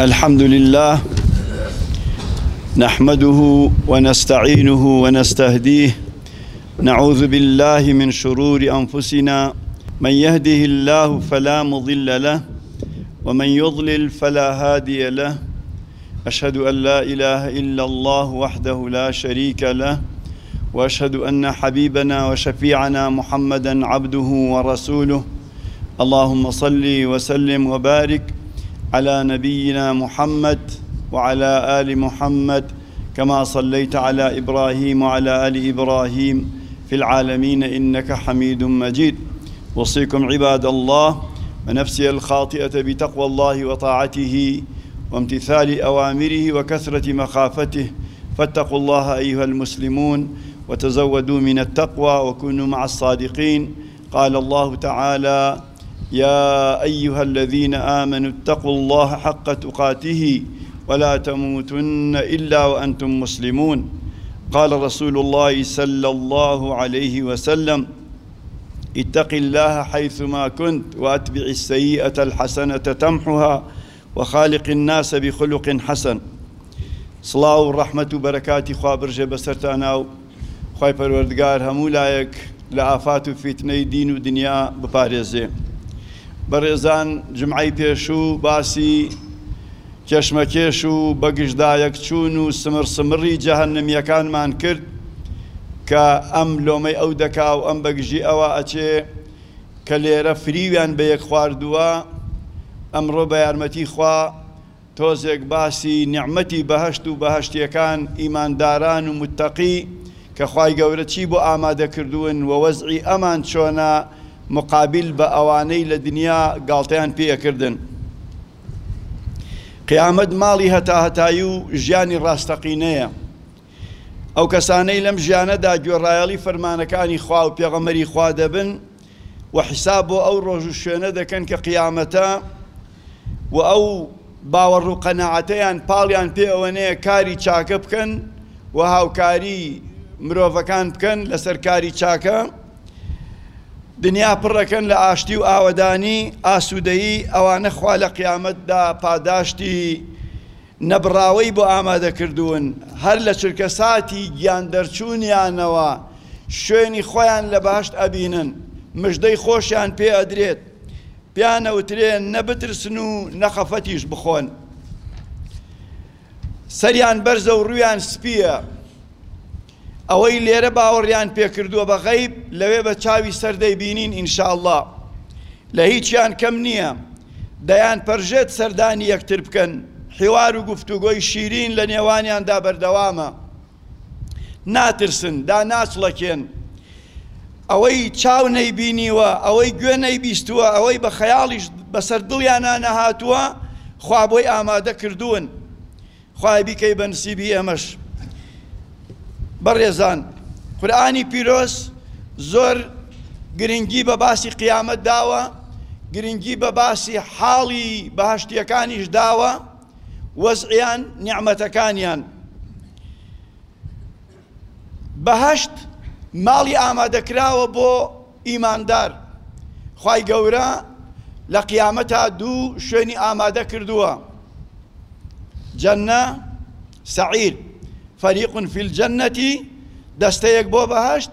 الحمد لله نحمده ونستعينه ونستهديه نعوذ بالله من شرور أنفسنا من يهده الله فلا مضل له ومن يضلل فلا هادي له أشهد أن لا إله إلا الله وحده لا شريك له وأشهد أن حبيبنا وشفيعنا محمدا عبده ورسوله اللهم صل وسلم وبارك على نبينا محمد وعلى آل محمد كما صليت على إبراهيم وعلى آل إبراهيم في العالمين إنك حميد مجيد وصيكم عباد الله ونفسي الخاطئة بتقوى الله وطاعته وامتثال أوامره وكثرة مخافته فاتقوا الله أيها المسلمون وتزودوا من التقوى وكونوا مع الصادقين قال الله تعالى يا أيها الذين آمنوا اتقوا الله حق تقاته ولا تموتن إلا وأنتم مسلمون قال رسول الله صلى الله عليه وسلم اتق الله حيثما كنت وأتبع السيئة الحسنة تمحها وخالق الناس بخلق حسن سڵاو و ڕەحمەت و بەرەکاتی خوا بڕژێ بەسەرتانا و خوای پەروەردگار هەموو لایەک لە ئافات و فیتنەی دین و دنیا بپارێزێ بەڕێزان جومعەی پێشوو باسی کێشمەکێش و بەگژ دایەک چوون و سمڕ سمڕی جەهەنەمیەکانمان کرد کە ئەم لۆمەی ئەو دەکا و ئەم بەگژی ئەوە ئەچێ کە لێرە فریویان بە یەک خواردووە، ئەمڕۆ بە یارمەتی خوا تۆزێک باسی نیعمەتی بەهەشت و بەهەشتیەکان، ئیمانداران و متەقی کە خوای گەورە چی بۆ ئامادە کردوون و وەزعی ئەمان چۆنە مقابیل بە ئەوانەی لە دنیا گاڵتەیان پێ ئەکردن. قیامەت ماڵی هەتا هەتایی و ژیانی ڕاستەقینەیە. ئەو کەسانەی لەم ژیانەدا گوێڕایەڵی فەرمانەکانی خوا و پێغەمبەری خوا دەبن و حیساب بۆ ئەو ڕۆژ و شوێنە دەکەن کە قیامەتە و ئەو باوەڕ و قەناعەتەیان پاڵیان پێ ئەوە نەیە کاری چاکە بکەن و هاوکاری مرۆڤەکان بکەن لەسەر کاری چاکە دنیا پڕەکەن لە ئاشتی و ئاوەدانی ئاسوودەیی ئەوانە خوا لە قیامەتدا پاداشتی نەبڕاوەی بۆ ئامادەکردوون، هەر لە چرکەساتی گیاندەرچوونیانەوە شوێنی خۆیان لە بەهەشت ئەبینن، مژدەی خۆشیان پێ ئەدرێت، پێیان ئەوترێ نە بترسن و نە خەفەتیش بخۆن. سەریان بەرزە و ڕوویان سپییە. ئەوەی لێرە باوەڕیان پێکردووە بە غەیب لەوێ بە چاوی سەر دەیبینین ان شاء اللە لە هیچیان کەم نییە دەیان پەرژێت سەردانی یەکتر بکەن حیوار و گفتوگۆی شیرین لە نێوانیاندا بەردەوامە ناترسن دا ناچڵەکێن ئەوەی چاو نەیبینیوە ئەوەی گوێ نەیبیستووە ئەوەی بە خەیاڵیش بەسەر دڵیانە نەهاتووە خوا بۆی ئامادە کردوون خوایە بیکەی بە نسیبی ئێمەش. بەڕێزان قورئانی پیرۆز زۆر گرنگی بە باسی قیامەت داوە، گرنگی بە باسی حاڵی بەهەشتییەکانیش داوە، وەزعیان، نیعمەتەکانیان. بەهەشت ماڵی ئامادەکراوە بۆ ئیماندار، خوای گەورە لە قیامەتا دوو شوێنی ئامادە کردووە، جەنە، سەعیر، فەریق فی الجنە، دەستەیەک بۆ بەهەشت،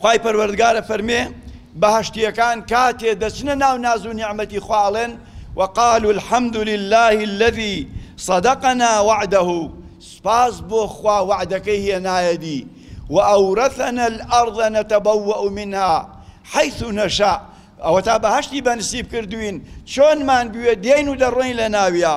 خوای پەروەردگار ئەفەرموێ، بەهەشتییەکان کاتێ دەچنە ناو ناز و نیعمەتی خوا ئەڵێن، وقالوا الحمد للە الذی صدقنا وعدە، سوپاس بۆ خوا وەعدەکەی هێنایەدی، وئەورثنا الارض نتبوأ منها حیث نشاء، ئەوەتا بەهەشتی بەنسیب کردووین چۆنمان بوێ دێین و دەڕۆین لەناویا.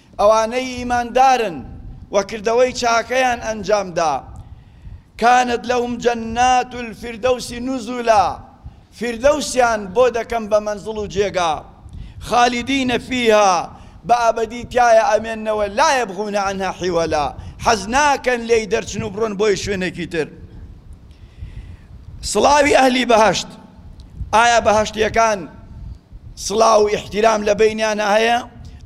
ئەوانەی ئیماندارن و کردەوەی چاکەیان ئەنجامدا، کانت لهم جنات الفردوس نزلا، فیردەوسیان بۆ دەکەم بە مەنزڵ و جێگا، خالیدین فیها، بە ئەبەدی تیایا ئەمێننەوە، لا یبغون عنها حیولا، حەز ناکەن لێی دەرچن و بڕۆن بۆی شوێنێکی تر. سڵاوی ئەهلی بەهەشت. ئایا بەهەشتیەکان سڵاو و ئیحتیرام لە بینیانە هەیە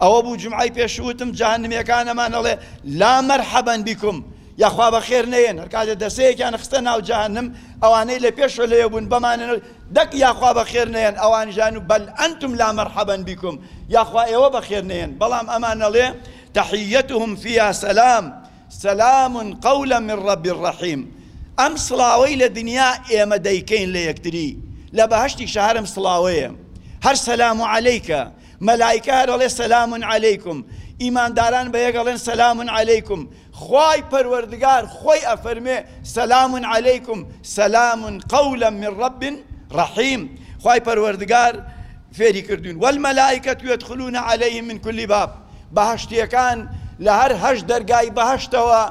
ئەوە بوو جمعی پێشوتم جەهەنمیەکان ئەمان ئەڵێ لا مەرحەبەن بیکم یاخوا بە خێر نەیەن هەر کاتێ دەسەیەکیان خستە ناو جەهەنم ئەوانەی لە پێشوە لەوێ بوون بەمانە دەک یاخوا بە خێر نەیەن ئەوان ژان و بەل ئەنتم لا مەرحەبەن بیکم یاخوا ئێوە بە خێر نەیەن بەڵام ئەمانەڵێ تەحیەتهم فیا سەلام سلام قولا من رب رحیم ئەم سڵاوەی لە دنیا ئێمە دەیکەین لە یەکتری لە بەهەشتیشە هەر ئەم سڵاوەیە هەر سلام علیکە مەلایکە هەر ئەڵێ سلام علیکم ئیمانداران بە یەک ئەڵێن سلام علیکم خوای پەروەردگار خۆی ئەفەرمێ سلام علیکم سلام قولا من رب رحیم خوای پەروەردگار فێری کردووین، والملائکە یدخلون علیهم من کل باب، بەهەشتییەکان لە هەر هەشت دەرگای بەهەشتەوە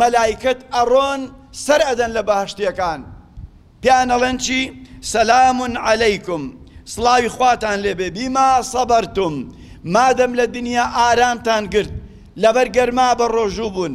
مەلائیکەت ئەڕۆن سەر ئەدەن لە بەهەشتییەکان پێیان ئەڵێن چی، سلام علیکم سڵاوی خواتان لێ بێ بما صبرتم مادەم لە دنیا ئارامتان گرت لەبەر گەرما بەڕۆژوو بوون،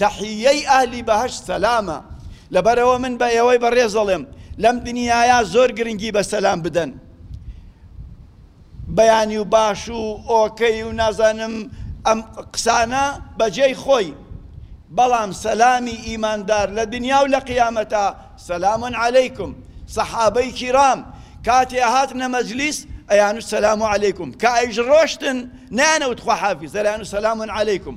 تەحییەی ئەهلی بەهەشت سەلامە، لەبەرئەوە من بە ئێوەی بەڕێز دەڵێم لەم دنیایە زۆر گرنگی بە سەلام بدەن، بەیانی و باش و ئۆکەی و نازانم ئەم قسانە بە جێی خۆی، بەڵام سەلامی ئیماندار لە دنیا و لە قیامەتا سلام علیکم، سەحابەی کیرام کاتێ ئەهاتنە مەجلیس ئەیانوت سلام علیکم، کە ئەیش ڕۆشتن نەیانەوت خواحافیز، دەیانوت سلام علیکم.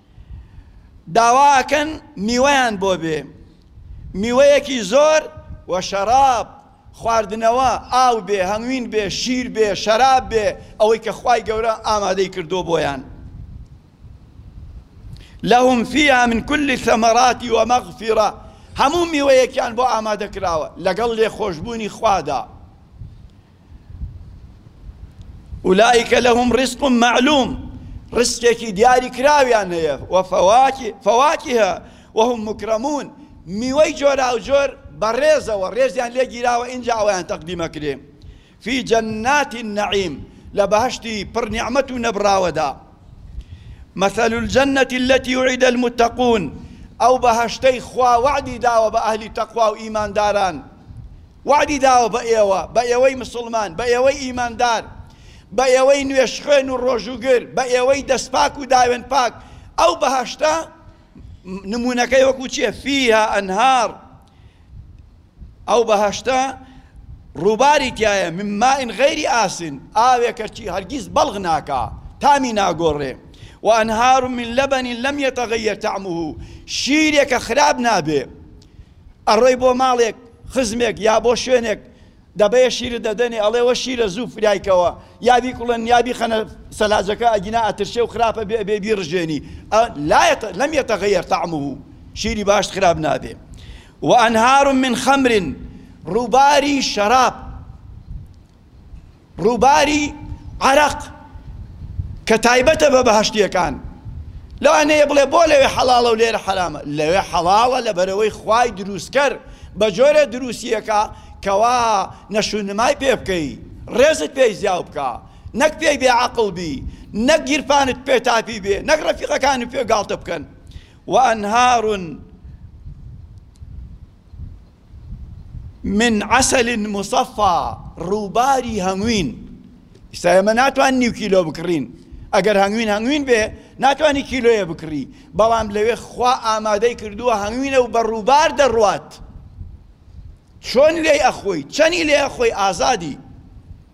داوا ئەکەن میوەیان بۆ بێ میوەیەکی زۆر و شەراب خواردنەوە ئاو بێ هەنگوین بێ شیر بێ شەراب بێ ئەوەی کە خوای گەورە ئامادەی کردووە بۆیان لهم فيها من كل الثمرات ومغفرة هەموو میوەیەکیان بۆ ئامادە کراوە لەگەڵ لێخۆشبوونی خوادا ئولائیکە لەهم ڕیزق مەعلوم ڕیزقێکی دیاری کراویان هەیە و فواکه و هم مکرمون میوەی جۆراوجۆر بە ڕێزەوە ڕێزیان لێ گیراوە ئینجا ئەویان تەقدیم ئەکرێ فی جنات النعیم لە بەهەشتی پڕ نیعمەت و نەبڕاوەدا مثل الجنة التي وعد المتقون ئەو بەهەشتەی خوا وعدی داوە بە ئەهلی تەقوا و ئیمانداران وەعدی داوە بە ئێوە، بە ئێوەی مسوڵمان، بە ئێوەی ئیماندار، بە ئێوەی نوێژخوێن و ڕۆژووگر، بە ئێوەی دەستپاک و داوێنپاک، ئەو بەهەشتە، نموونەکەی وەکوو چییە، فیها ئەنهار، ئەو بەهەشتە ڕووباری تیایە، من ماء غیر آسن، ئاوێکە چی هەرگیز بەڵغ ناکا، تامی ناگۆڕێ، و انهار من لبن لم یتغیر طعمه، شیرێکە خراپ نابێ. ئەڕۆی بۆ ماڵێک خزمێک یا بۆ شوێنێک دەبەیە شیرت دەدەنێ ئەڵێ وە شیرە زوو فرایکەوە یا بیکوڵن یا بیخەنە سەلاجەکە ئەگینا ئەترشێ و خراپە بێ بێ بیڕژێنی لایەتە لەم یەتەغەیەر تەعمه شیری باشت خراپ نابێ وأنهار من خمر ڕووباری شەراب ڕووباری عەرەق کە تایبەتە بە بەهەشتییەکان لەوانەیە بڵێ بۆ لەوێ حەڵاڵە و لێرە حەرامە لەوێ حەڵاڵە لەبەرەوەی خوای دروستکەر بە جۆرێ دروستییەکە کەوا نەشونمای پێ بکەی ڕێزت پێی زیاو بکا نەک پێی بێ عەقڵ بی نەک گیرفانت پێ تاپی بێ نەک ڕەفیقەکانت پێ گاڵتە بکەن وەئەنهار من عسل مصفا ڕووباری هەنگوین ئیستا ئێمە ناتوان نیو کیلۆ بکڕین ئەگەر هەنگوین هەنگوین بێ ناتوانانی کیلۆیە بکڕی بەڵام لەوێ خوا ئامادەی کردووە هەنگوینە و بە ڕووبار دەڕوات چۆن لێی ئەخۆی چەنی لێ ئەخۆی ئازادی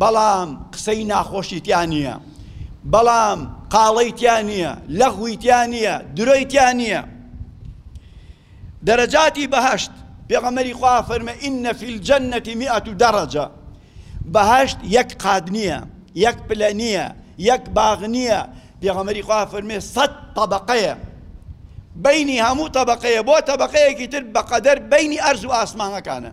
بەڵام قسەی ناخۆشی تیا نییە بەڵام قاڵەی تیا نییە لەغوی تیا نییە درۆی تیا نییە دەرەجاتی بەهشت پێغەمەری خوا فەرمە ئینە فی الجەنەتی میئەت و دەڕەجە بەهشت یەک قاد نییە یەک پلە نییە یەک باغ نییە پێغەمەری خوا فەرمێ سەد طبقەیە بینی هەموو طبقەیە بۆ طبقەیەکی تر بەقەدەر بینی ئەرز و ئاسمانەکانە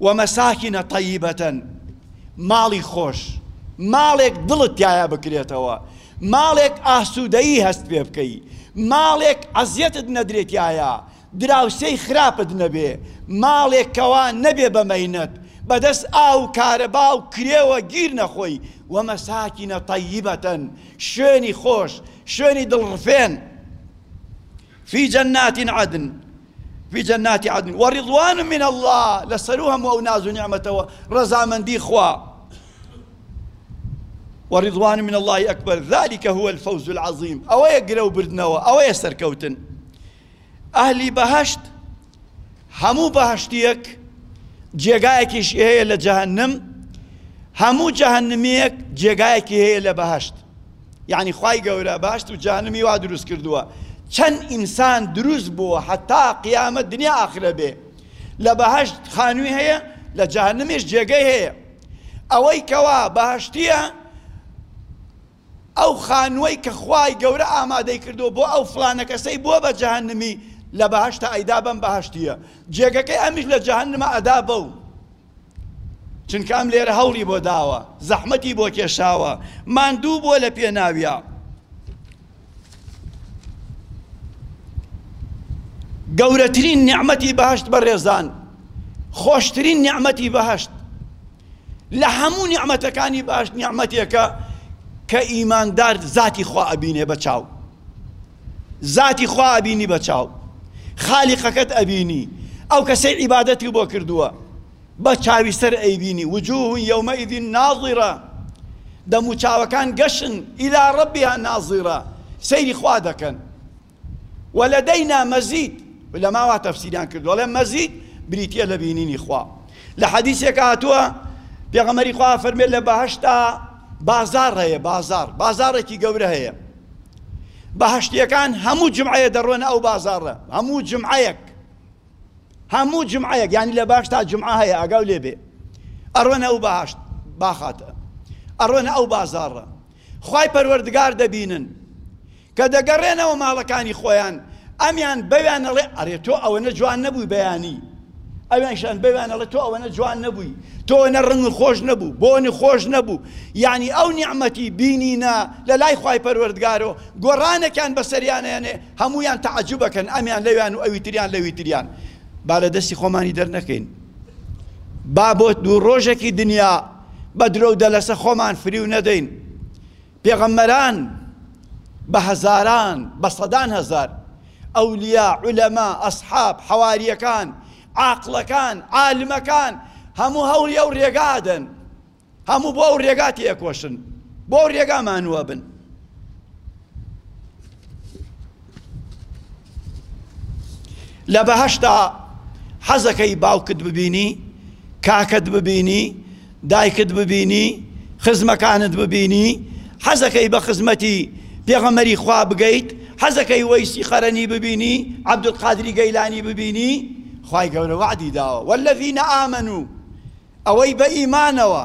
و مساکن طیبە ماڵی خۆش ماڵێک دڵت تیایا بکرێتەوە ماڵێک ئاسودەیی هەست پێ بکەی ماڵێک عەزیەتت نەدرێ تیایا دراوسێی خراپت نەبێ ماڵێک کەوا نەبێ بە مەینەت بەدەست ئاو و کارەبا و کرێوە گیر نەخۆی و مساکن طیبە شوێنی خۆش شوێنی دڵڕفێن فی جەنناتین عدن في جنات عدن ورضوان من الله لسروهم أو ناز نعمته رزا من دي خواه ورضوان من الله أكبر ذلك هو الفوز العظيم أو يقرأوا بردنوا أو يسركوتن أهلي بهشت هەموو بەهەشتییەک جێگایەکیشی هەیە لە جەهەنم هەموو جەهەنمیەک جێگایەکی هەیە لە بەهەشت یعنی خی گەورە باشت و جانمی وا دروست کردووە چەند ئینسان دروست بووە حتا قیامە دنیا ئاخرە بێ لە بەهشت خانووی هەیە لە جانمیش جێگەی هەیە ئەوەی کەوا بەهشتیە ئەو خانوەی کە خوای گەورە ئامادەی کردووە بۆ ئەو فلانە کەسەی بووە بە جەهەنمی لە بەهەشتا ئەیدا بەم بەهەشتیە جێگەکەی ئەمیش لە جەهەنمە ئەدا بەو چونکە ئەم لێرە هەوڵی بۆ داوە زەحمەتی بۆ کێشاوە ماندوو بووە لە پێناویە گەورەترین نیعمەتی بەهەشت بەڕێزان خۆشترین نیعمەتی بەهەشت لە هەموو نیعمەتەکانی باش نیعمەتێکە کە ئیماندار زاتی خوا ئەبینێ بە چاو زاتی خوا ئەبینی بە چاو خالیقەکەت ئەبینی ئەو کەسەی عیبادەتی بۆ کردووە بە چاوی سەر ئەیبینی وجوه یومئذ ناظرە دەموچاوەکان گەشن ئیلا ڕەبیان ناظرە سەیری خوا دەکەن ولدینا مزید، عولەما وا تەفسیریان کردووە ئەڵێن مزید بریتییە لە بینینی خوا، لە حەدیسێکا هاتووە پێغەمبەری خوا ئەفەرموێت لە بەهەشتا بازاڕ هەیە بازاڕ بازاڕێکی گەورە هەیە بەهەشتیەکان هەموو جمعەیە دەڕۆنە ئەو بازاڕە هەموو جمعەیەک هەموو جمعەیەک یعنی لە باشتا جمعە هەیە ئەگاو لێ بێ ئەڕۆنە ئەو بەهشت باخاتە ئەڕۆنە ئەو بازاڕە خی پەروەردگار دەبینن کە دەگەڕێنەوە ماڵەکانی خۆیان ئەمیان بەویان ئەڵێ ئەرێ تۆ ئەوەنە جوان نەبووی بەیانی ئەویانشان بەویان ئەڵێ تۆ ئەوەنە جوان نەبووی تۆ ئەوەنە ڕەنگت خۆش نەبوو بۆنی خۆش نەبوو یانی ئەو نیعمەتی بینینە لە لای خوای پەروەردگارەوە گۆڕانێکیان بەسەریان ئەیەنێ هەموویان تەعەجوب ئەکەن ئەمیان لەویان و ئەوی تریان لەوی تریان با لە دەستی خۆمانی دەرنەکەین با بۆ دوو ڕۆژێکی دنیا بە درۆ و دەلەسە خۆمان فریو نەدەین پێغەمبەران بە هەزاران، بە سەدان هەزار، ئەولیا، عولەما، ئەسحاب، حەوارییەکان، عاقڵەکان، عالمەکان، هەموو هەوڵی ئەو رێگا ئەدەن، هەموو بۆ ئەو رێگا تێئەکۆشن، بۆ ئەو رێگا مانوئەبن. لە بەهەشتا حەزەکەی باوکت ببینی، کاکەت ببینی، دایکت ببینی، خزمەکانت ببینی، حەزەکەی بە خزمەتی پێغەمبەری خوا بگەیت، حەزەکەی وەیسی قەرەنی ببینی، عبدالقادری گەیلانی ببینی، خوای گەورە وەعدی داوە، والذین آمنوا ئەوەی بە ئیمانەوە.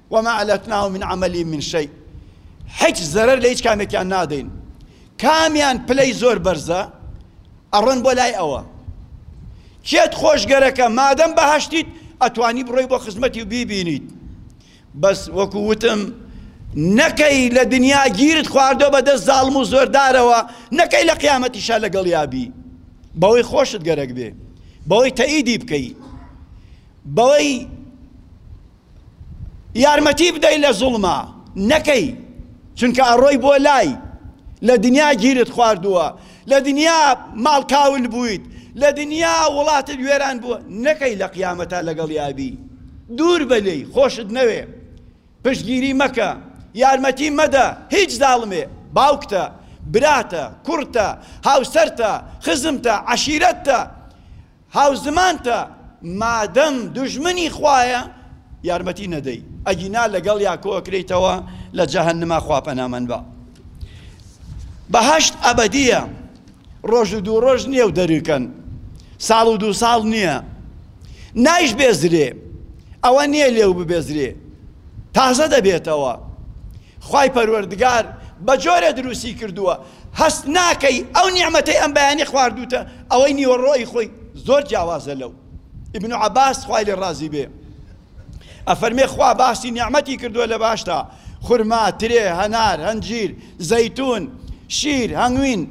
وما علتناه من عملهم من شیء هیچ زەرەر لە هیچ کامێکیان نادەین کامیان پلەی زۆر بەرزە ئەڕۆن بۆ لای ئەوە کێت خۆشگەرەکە مادەم بەهشتیت ئەتوانی بڕۆی بۆ خزمەتی و بیبینیت بەس وەکو وتم نەکەی لە دنیا گیرت خواردۆ بەدەست زاڵم و زۆردارەوە نەکەی لە قیامەتیشا لەگەڵ یابی بەوەی خۆشت گەرەک بێ بەوەی تەئیدی بکەی بەوەی یارمەتی بدەی لە زوڵما نەکەی چونکە ئەڕۆی بۆ لای لە دنیا گیرت خواردووە لە دنیا ماڵ کاول بوویت لە دنیا وڵاتت وێران بووە نەکەی لە قیامەتا لەگەڵ یابی دوور بە لێی خۆشت نەوێ پشتگیری مەکە یارمەتی مەدە هیچ زاڵمێ باوکتە براتە کوڕتە هاوسەرتە خزمتە عەشیرەتتە هاوزمانتە مادەم دوژمنی خوایە یارمەتی نەدەی ئەگینا لەگەڵیا کۆکرێیتەوە لە جەهەنما خوا پەنامەن با بەهەشت ئەبەدیە ڕۆژ و دوو ڕۆژ نییە و دەریکەن ساڵ و دوو ساڵ نییە نایش بێزرێ ئەوە نییە لێو ببێزرێ تازە دەبێتەوە خوای پەروەردگار بە جۆرێ دروستی کردووە هەست ناکەی ئەو نیعمەتەی ئەم بەیانی خواردووتە ئەوەی نیوەڕۆی خۆی زۆر جیاوازە لەو. ابن عباس خوای لێ ڕازی بێ ئەفەرمێ خوا باسی نیعمەتی کردووە لە باشتا خورما، ترێ، هەنار، هەنجیر، زەیتون، شیر، هەنگوین،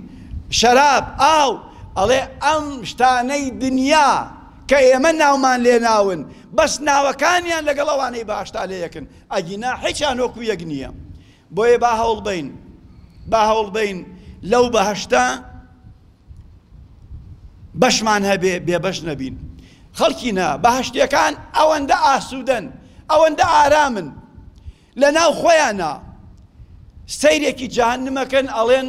شەراب، ئاو، ئەڵێ ئەم شتانەی دنیا کە ئێمە ناومان لێناون بەس ناوەکانیان لەگەڵ ئەوانەی باشتا لەیەکن، ئەگینا حیچیان وەکو یەک نییە. بۆیە با هەوڵبەین با هەوڵبەین لەو بەهەشتە بەشمان هەبێ بێبەش نەبین. خەڵکی نا بەهەشتیەکان ئەوەندە ئاسوودەن، ئەوەندە ئارامن لەناو خۆیانا، سەیرێکی جەهەنمەکەن ئەڵێن،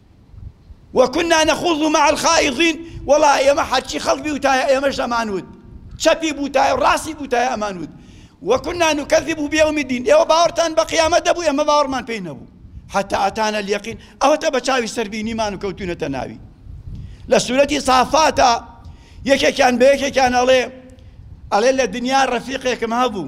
وکنا نخوض مع الخائضین وەڵا ئێمە هەرچی خەڵک بیوتایە ئێمەش ئەمان وت چەپی بوتایە و ڕاستی بوتایە ئەمان وت وکنا نکذب بیوم الدین ئێوە باوەڕتان بە قیامەت دەبوو ئێمە باوەڕمان پێی نەبوو حتی اتانا الیقین ئەوەتە بە چاوی سەر بینیمان و کەوتوینەتە ناوی لە سورەتی صافاتە یەکێکیان بە یەکێکیان ئەڵێ ئەڵێ لە دنیا ڕەفیقێکم هەبوو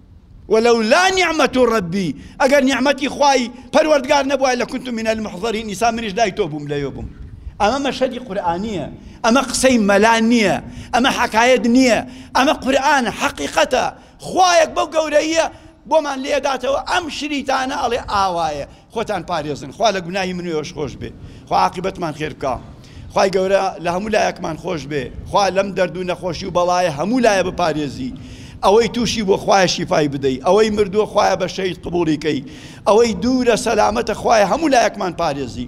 ولولا نعمت ربی ئەگەر نیعمەتی خوای پەروەردگار نەبوایە لەکونت من المحضرین ئیسا منیش لای تۆ بووم لەوێ بووم ئەمە مەشهەدی قورئانیە ئەمە قسەی مەلا نییە ئەمە حەکایەت نییە ئەمە قورئانە حەقیقەتە خوایەک بەو گەورەییە بۆمان لێداتەوە ئەم شریتانە ئەڵێ ئاوایە خۆتان پارێزن خوا لە گوناهی من و ئێوەش خۆش بێ خوا عاقیبەتمان خێر بکا خوای گەورە لە هەموو لایەکمان خۆش بێ خوا لەم دەرد و نەخۆشی و بەڵایە هەموو لایە بپارێزی ئەوەی تووشی بۆ خوایە شیفای بدەی ئەوەی مردووە خوایە بە شەید قبوڵیکەی ئەوەی دوورە سەلامەتە خوایە هەموو لایەکمان پارێزی